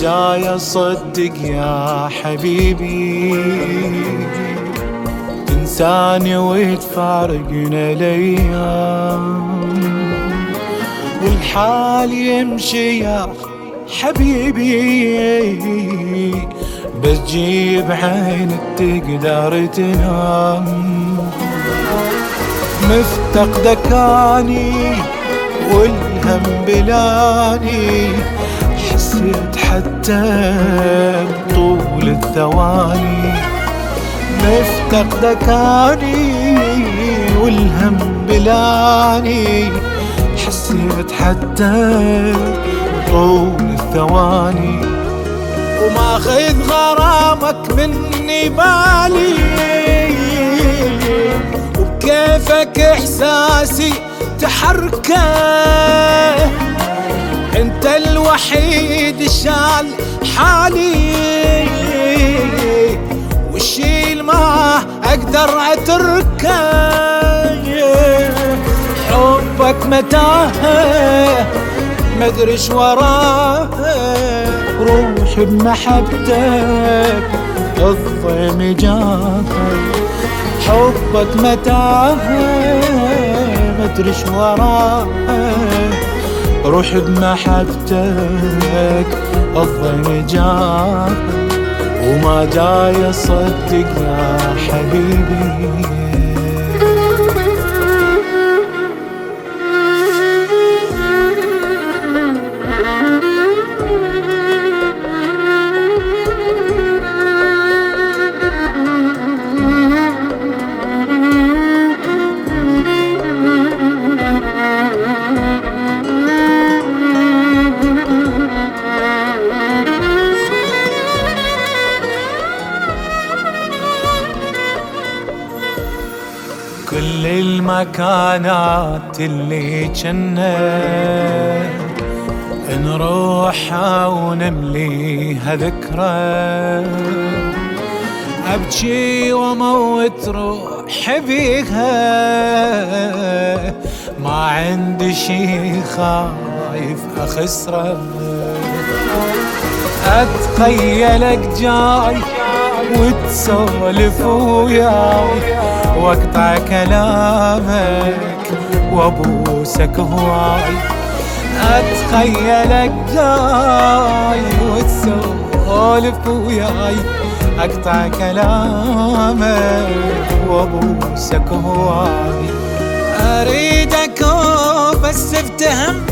جاي اصدق يا حبيبي. تنساني وتفارقنا الأيام. والحال يمشي يا حبيبي. بس جيب عينك تقدر تنام. مفتقدك اني والهم بلاني. حسيت حتى طول الثواني. مفتقدك اني والهم بلاني. حسيت حتى طول الثواني. وماخذ غرامك مني بالي. وبكيفك إحساسي تحركه حالي والشيل ما أقدر أتركه. حبك متاهة مدري إيش وراه روح بمحبتك الضيم جاك حبك متاهة مدري إيش وراه روح بمحبتك الضيم جاك وما جاي أصدق يا حبيبي. كل المكانات اللي جنة نروحها ونمليها ذكرى أبكي وأموت روحي بيها. ما عندي شي خايف أخسره. أتخيلك جاي وتسولف وياي وأقطع كلامك وأبوسك هواي. أتخيلك جاي وتسولف وياي. أقطع كلامك وأبوسك هواي. أريدك بس افتهمها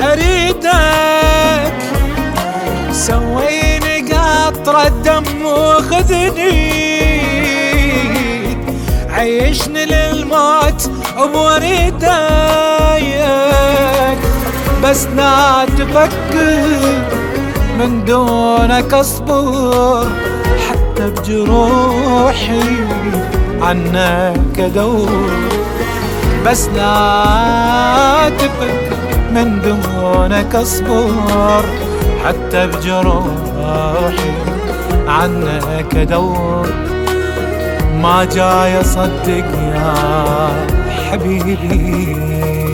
أريدك. سويني قطرة دم وخذني. عيشني للموت بوريدك بس لا تفكر من دونك اصبر حتى بجروحي عنك أدور. بس لا تفكر من دونك اصبر حتى بجروحي عنك ادور ما جاي أصدق يا حبيبي.